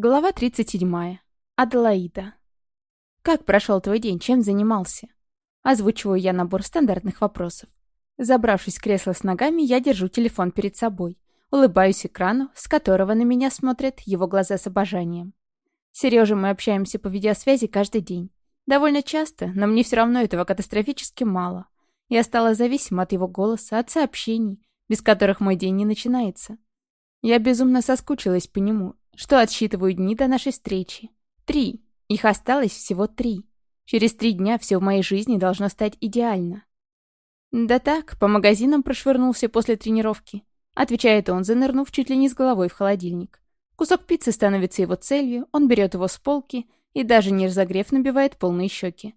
Глава 37. Аделаида. «Как прошел твой день? Чем занимался?» Озвучиваю я набор стандартных вопросов. Забравшись в кресло с ногами, я держу телефон перед собой. Улыбаюсь экрану, с которого на меня смотрят его глаза с обожанием. С мы общаемся по видеосвязи каждый день. Довольно часто, но мне все равно этого катастрофически мало. Я стала зависима от его голоса, от сообщений, без которых мой день не начинается. Я безумно соскучилась по нему что отсчитываю дни до нашей встречи. Три. Их осталось всего три. Через три дня все в моей жизни должно стать идеально. Да так, по магазинам прошвырнулся после тренировки. Отвечает он, занырнув чуть ли не с головой в холодильник. Кусок пиццы становится его целью, он берет его с полки и даже не разогрев набивает полные щеки.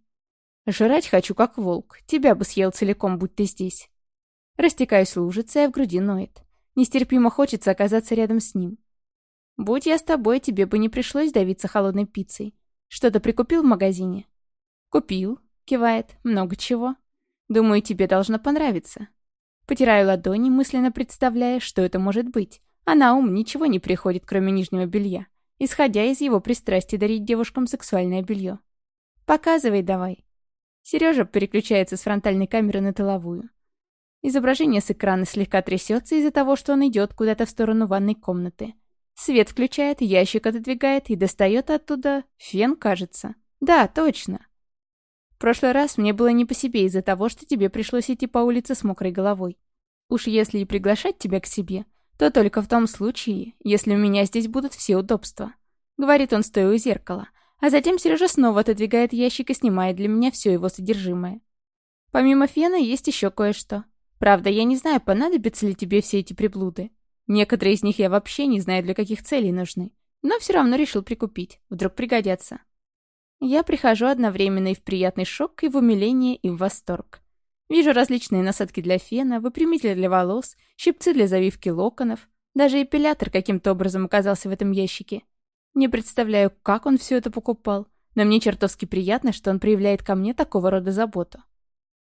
Жрать хочу, как волк. Тебя бы съел целиком, будь ты здесь. Растекаюсь лужицей, а в груди ноет. Нестерпимо хочется оказаться рядом с ним. Будь я с тобой, тебе бы не пришлось давиться холодной пиццей. Что-то прикупил в магазине? Купил, кивает, много чего. Думаю, тебе должно понравиться. Потираю ладони, мысленно представляя, что это может быть. А на ум ничего не приходит, кроме нижнего белья, исходя из его пристрастия дарить девушкам сексуальное белье. Показывай давай. Сережа переключается с фронтальной камеры на тыловую. Изображение с экрана слегка трясется из-за того, что он идет куда-то в сторону ванной комнаты. Свет включает, ящик отодвигает и достает оттуда фен, кажется. Да, точно. В прошлый раз мне было не по себе из-за того, что тебе пришлось идти по улице с мокрой головой. Уж если и приглашать тебя к себе, то только в том случае, если у меня здесь будут все удобства. Говорит он, стоя у зеркала. А затем Сережа снова отодвигает ящик и снимает для меня все его содержимое. Помимо фена есть еще кое-что. Правда, я не знаю, понадобятся ли тебе все эти приблуды. Некоторые из них я вообще не знаю, для каких целей нужны. Но все равно решил прикупить. Вдруг пригодятся. Я прихожу одновременно и в приятный шок, и в умиление, и в восторг. Вижу различные насадки для фена, выпрямители для волос, щипцы для завивки локонов. Даже эпилятор каким-то образом оказался в этом ящике. Не представляю, как он все это покупал, но мне чертовски приятно, что он проявляет ко мне такого рода заботу.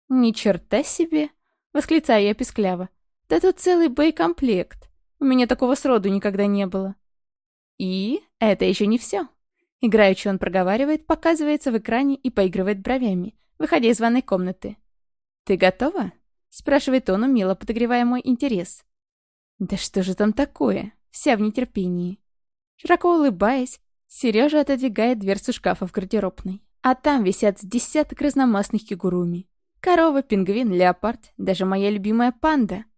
«Ни черта себе!» — восклицаю я пискляво. «Да тут целый боекомплект!» У меня такого сроду никогда не было. И это еще не все. Играючи он проговаривает, показывается в экране и поигрывает бровями, выходя из ванной комнаты. «Ты готова?» — спрашивает он, умело подогревая мой интерес. «Да что же там такое?» Вся в нетерпении. Широко улыбаясь, Сережа отодвигает дверцу шкафа в гардеробной. А там висят десяток разномастных кигуруми. Корова, пингвин, леопард, даже моя любимая панда —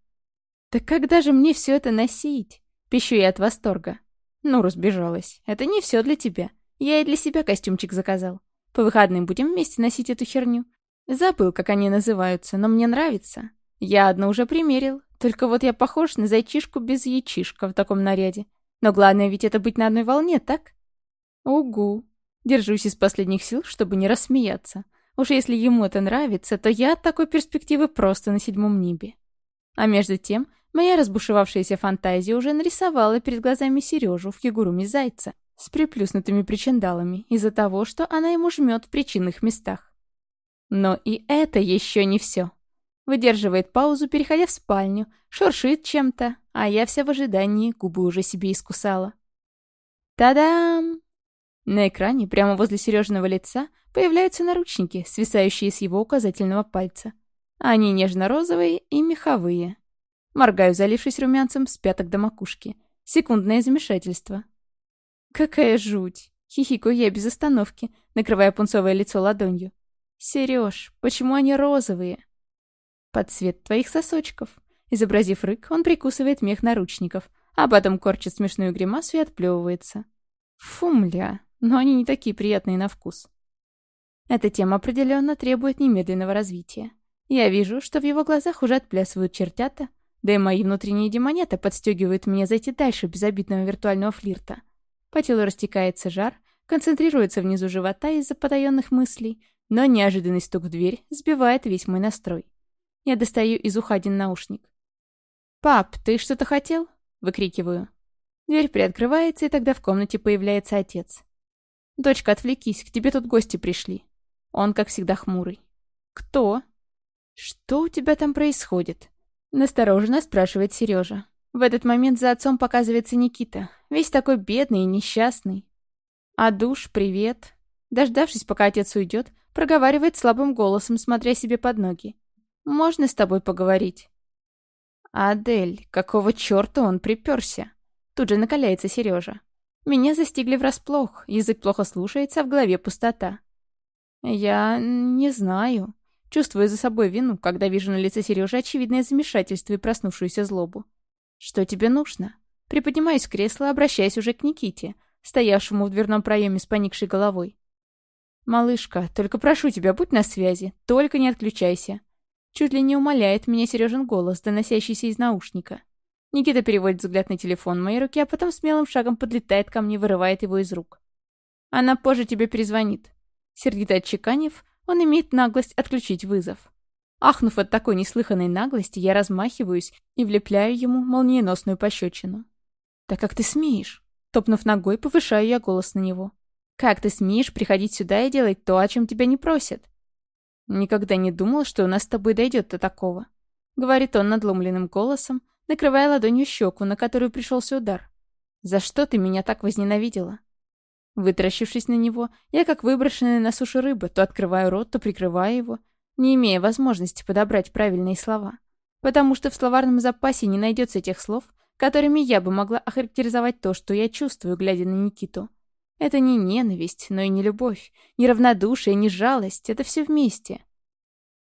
«Так когда же мне все это носить?» Пищу я от восторга. Ну, разбежалась. Это не все для тебя. Я и для себя костюмчик заказал. По выходным будем вместе носить эту херню. Забыл, как они называются, но мне нравится. Я одну уже примерил. Только вот я похож на зайчишку без яичишка в таком наряде. Но главное ведь это быть на одной волне, так? Угу. Держусь из последних сил, чтобы не рассмеяться. Уж если ему это нравится, то я от такой перспективы просто на седьмом небе. А между тем, Моя разбушевавшаяся фантазия уже нарисовала перед глазами Сережу в фигуруме зайца с приплюснутыми причиндалами из-за того, что она ему жмет в причинных местах. Но и это еще не все. Выдерживает паузу, переходя в спальню, шуршит чем-то, а я вся в ожидании, губы уже себе искусала. Та-дам! На экране, прямо возле Сережиного лица, появляются наручники, свисающие с его указательного пальца. Они нежно-розовые и меховые. Моргаю, залившись румянцем с пяток до макушки. Секундное замешательство. «Какая жуть!» — хихикаю я без остановки, накрывая пунцовое лицо ладонью. «Сереж, почему они розовые?» «Под цвет твоих сосочков». Изобразив рык, он прикусывает мех наручников, а потом корчит смешную гримасу и отплевывается. Фу, мля, но они не такие приятные на вкус. Эта тема определенно требует немедленного развития. Я вижу, что в его глазах уже отплясывают чертята, да и мои внутренние демонеты подстегивают меня зайти дальше безобидного виртуального флирта. По телу растекается жар, концентрируется внизу живота из-за потаенных мыслей, но неожиданный стук в дверь сбивает весь мой настрой. Я достаю из уха один наушник. «Пап, ты что-то хотел?» — выкрикиваю. Дверь приоткрывается, и тогда в комнате появляется отец. «Дочка, отвлекись, к тебе тут гости пришли». Он, как всегда, хмурый. «Кто?» «Что у тебя там происходит?» Настороженно спрашивает Сережа. В этот момент за отцом показывается Никита. Весь такой бедный и несчастный. А душ, привет. Дождавшись, пока отец уйдет, проговаривает слабым голосом, смотря себе под ноги. «Можно с тобой поговорить?» «Адель, какого черта он приперся?» Тут же накаляется Сережа. Меня застигли врасплох, язык плохо слушается, а в голове пустота. Я не знаю. Чувствую за собой вину, когда вижу на лице Сережи очевидное замешательство и проснувшуюся злобу. Что тебе нужно? Приподнимаюсь с кресла, обращаясь уже к Никите, стоявшему в дверном проеме с поникшей головой. «Малышка, только прошу тебя, будь на связи, только не отключайся». Чуть ли не умоляет меня Сережин голос, доносящийся из наушника. Никита переводит взгляд на телефон в моей руке, а потом смелым шагом подлетает ко мне, вырывает его из рук. «Она позже тебе перезвонит». Сердито отчеканив, он имеет наглость отключить вызов. Ахнув от такой неслыханной наглости, я размахиваюсь и влепляю ему молниеносную пощечину. «Да как ты смеешь?» Топнув ногой, повышаю я голос на него. «Как ты смеешь приходить сюда и делать то, о чем тебя не просят?» «Никогда не думал, что у нас с тобой дойдет до такого», — говорит он надломленным голосом, накрывая ладонью щеку, на которую пришелся удар. «За что ты меня так возненавидела?» Вытаращившись на него, я, как выброшенная на сушу рыба, то открываю рот, то прикрываю его, не имея возможности подобрать правильные слова. Потому что в словарном запасе не найдется тех слов, которыми я бы могла охарактеризовать то, что я чувствую, глядя на Никиту. Это не ненависть, но и не любовь, не равнодушие, не жалость, это все вместе.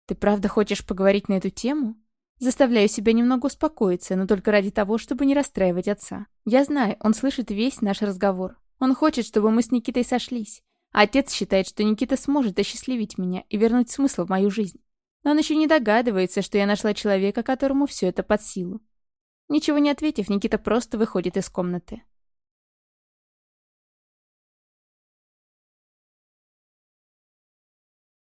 Ты правда хочешь поговорить на эту тему? Заставляю себя немного успокоиться, но только ради того, чтобы не расстраивать отца. Я знаю, он слышит весь наш разговор. Он хочет, чтобы мы с Никитой сошлись. А отец считает, что Никита сможет осчастливить меня и вернуть смысл в мою жизнь. Но он еще не догадывается, что я нашла человека, которому все это под силу. Ничего не ответив, Никита просто выходит из комнаты.